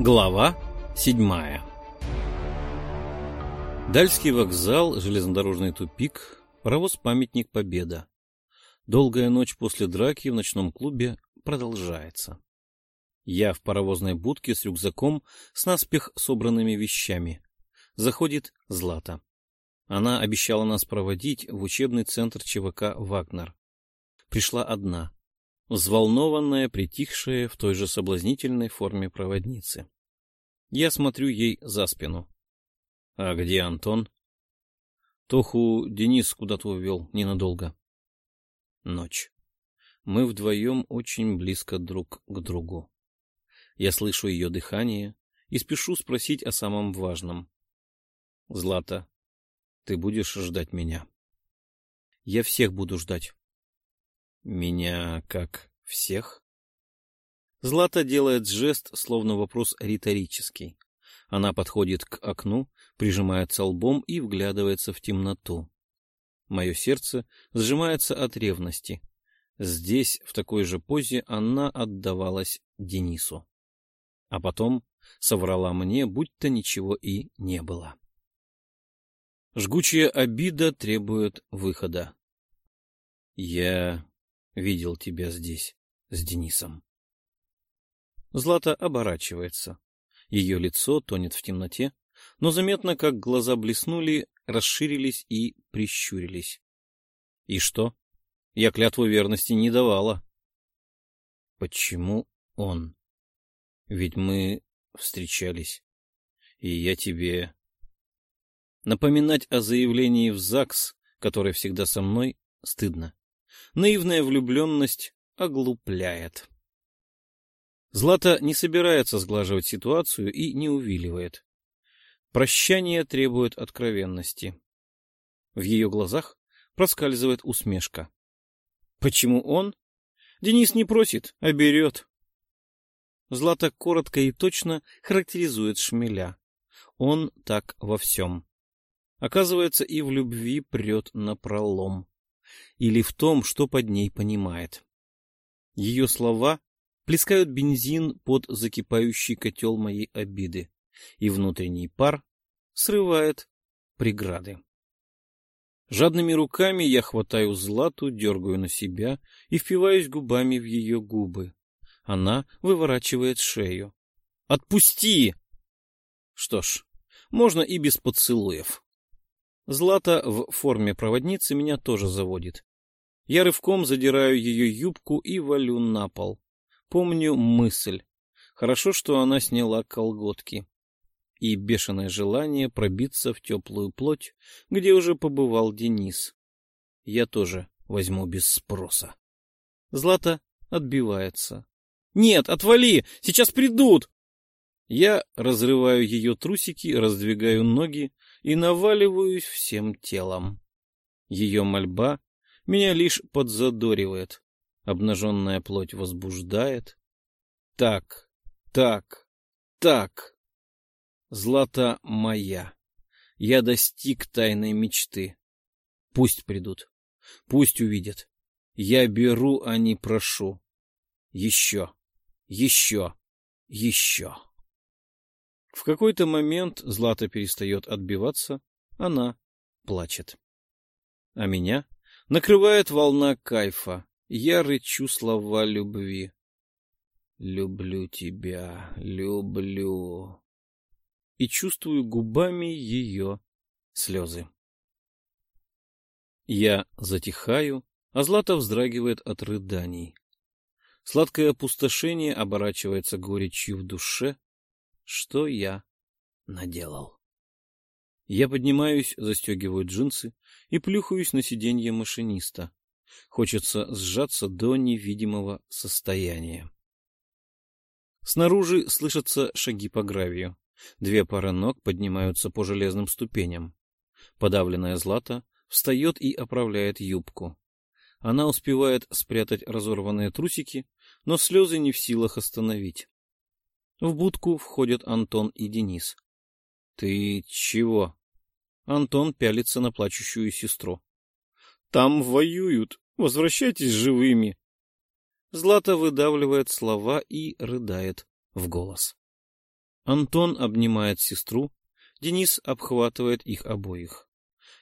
Глава седьмая Дальский вокзал, железнодорожный тупик, паровоз-памятник Победа. Долгая ночь после драки в ночном клубе продолжается. Я в паровозной будке с рюкзаком с наспех собранными вещами. Заходит Злата. Она обещала нас проводить в учебный центр ЧВК «Вагнер». Пришла одна взволнованная, притихшая в той же соблазнительной форме проводницы. Я смотрю ей за спину. — А где Антон? — Тоху Денис куда-то увел ненадолго. Ночь. Мы вдвоем очень близко друг к другу. Я слышу ее дыхание и спешу спросить о самом важном. — Злата, ты будешь ждать меня? — Я всех буду ждать. Меня как всех? Злата делает жест, словно вопрос риторический. Она подходит к окну, прижимается лбом и вглядывается в темноту. Мое сердце сжимается от ревности. Здесь, в такой же позе, она отдавалась Денису. А потом соврала мне, будто ничего и не было. Жгучая обида требует выхода. Я видел тебя здесь, с Денисом. Злата оборачивается. Ее лицо тонет в темноте, но заметно, как глаза блеснули, расширились и прищурились. И что? Я клятву верности не давала. Почему он? Ведь мы встречались, и я тебе... Напоминать о заявлении в ЗАГС, которое всегда со мной, стыдно. Наивная влюбленность оглупляет. Злата не собирается сглаживать ситуацию и не увиливает. Прощание требует откровенности. В ее глазах проскальзывает усмешка. Почему он? Денис не просит, а берет. Злата коротко и точно характеризует шмеля. Он так во всем. Оказывается, и в любви прет напролом или в том, что под ней понимает. Ее слова плескают бензин под закипающий котел моей обиды, и внутренний пар срывает преграды. Жадными руками я хватаю Злату, дергаю на себя и впиваюсь губами в ее губы. Она выворачивает шею. «Отпусти!» Что ж, можно и без поцелуев. Злата в форме проводницы меня тоже заводит. Я рывком задираю ее юбку и валю на пол. Помню мысль. Хорошо, что она сняла колготки. И бешеное желание пробиться в теплую плоть, где уже побывал Денис. Я тоже возьму без спроса. Злата отбивается. «Нет, отвали! Сейчас придут!» Я разрываю ее трусики, раздвигаю ноги и наваливаюсь всем телом. Ее мольба меня лишь подзадоривает. Обнаженная плоть возбуждает. Так, так, так. Злата моя. Я достиг тайной мечты. Пусть придут. Пусть увидят. Я беру, а не прошу. Еще, еще, еще. В какой-то момент Злата перестает отбиваться, она плачет. А меня накрывает волна кайфа, я рычу слова любви. «Люблю тебя, люблю» и чувствую губами ее слезы. Я затихаю, а Злата вздрагивает от рыданий. Сладкое опустошение оборачивается горечью в душе, что я наделал. Я поднимаюсь, застегиваю джинсы и плюхаюсь на сиденье машиниста. Хочется сжаться до невидимого состояния. Снаружи слышатся шаги по гравию. Две пары ног поднимаются по железным ступеням. Подавленная Злата встает и оправляет юбку. Она успевает спрятать разорванные трусики, но слезы не в силах остановить. В будку входят Антон и Денис. — Ты чего? Антон пялится на плачущую сестру. — Там воюют. Возвращайтесь живыми. Злата выдавливает слова и рыдает в голос. Антон обнимает сестру, Денис обхватывает их обоих.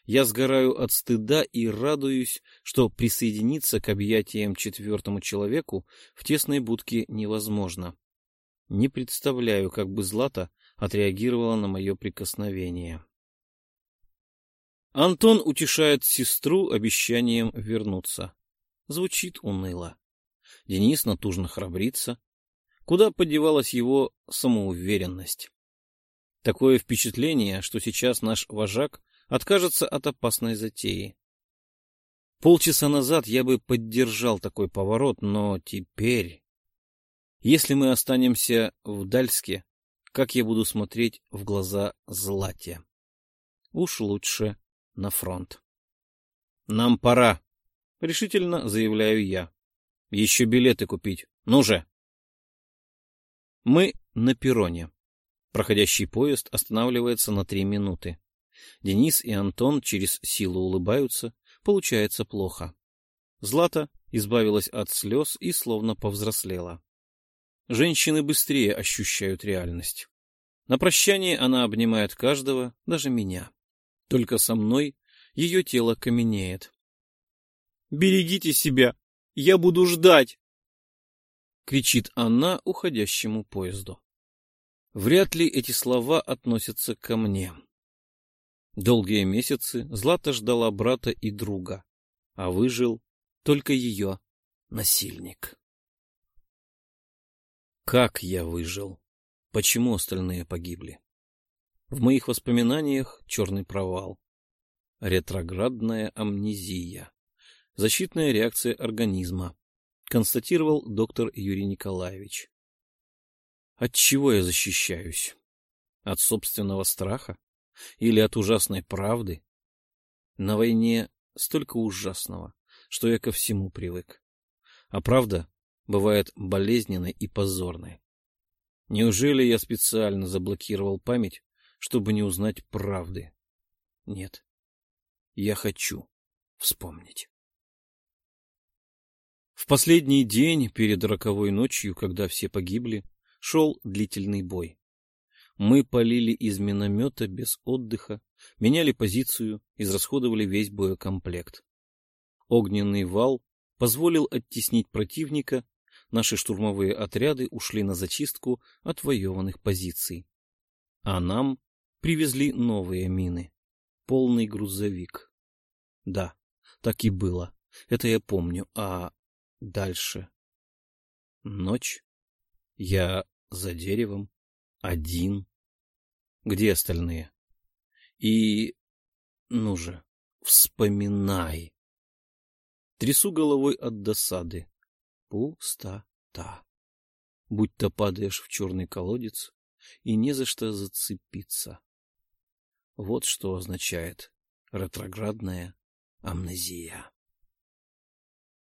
Я сгораю от стыда и радуюсь, что присоединиться к объятиям четвертому человеку в тесной будке невозможно. Не представляю, как бы Злата отреагировала на мое прикосновение. Антон утешает сестру обещанием вернуться. Звучит уныло. Денис натужно храбрится. Куда подевалась его самоуверенность? Такое впечатление, что сейчас наш вожак откажется от опасной затеи. Полчаса назад я бы поддержал такой поворот, но теперь... Если мы останемся в Дальске, как я буду смотреть в глаза Злате? Уж лучше на фронт. Нам пора, — решительно заявляю я. Еще билеты купить. Ну же! Мы на перроне. Проходящий поезд останавливается на три минуты. Денис и Антон через силу улыбаются. Получается плохо. Злата избавилась от слез и словно повзрослела. Женщины быстрее ощущают реальность. На прощание она обнимает каждого, даже меня. Только со мной ее тело каменеет. «Берегите себя! Я буду ждать!» кричит она уходящему поезду. Вряд ли эти слова относятся ко мне. Долгие месяцы Злата ждала брата и друга, а выжил только ее насильник. Как я выжил? Почему остальные погибли? В моих воспоминаниях черный провал, ретроградная амнезия, защитная реакция организма, констатировал доктор Юрий Николаевич. От чего я защищаюсь? От собственного страха? Или от ужасной правды? На войне столько ужасного, что я ко всему привык. А правда бывает болезненной и позорной. Неужели я специально заблокировал память, чтобы не узнать правды? Нет. Я хочу вспомнить. В последний день перед роковой ночью, когда все погибли, шел длительный бой. Мы полили из миномета без отдыха, меняли позицию, израсходовали весь боекомплект. Огненный вал позволил оттеснить противника, наши штурмовые отряды ушли на зачистку отвоеванных позиций. А нам привезли новые мины. Полный грузовик. Да, так и было. Это я помню. А дальше? Ночь. Я за деревом. Один. Где остальные? И... Ну же, вспоминай. Трясу головой от досады. Пустота. Будь-то падаешь в черный колодец, и не за что зацепиться. Вот что означает ретроградная амнезия.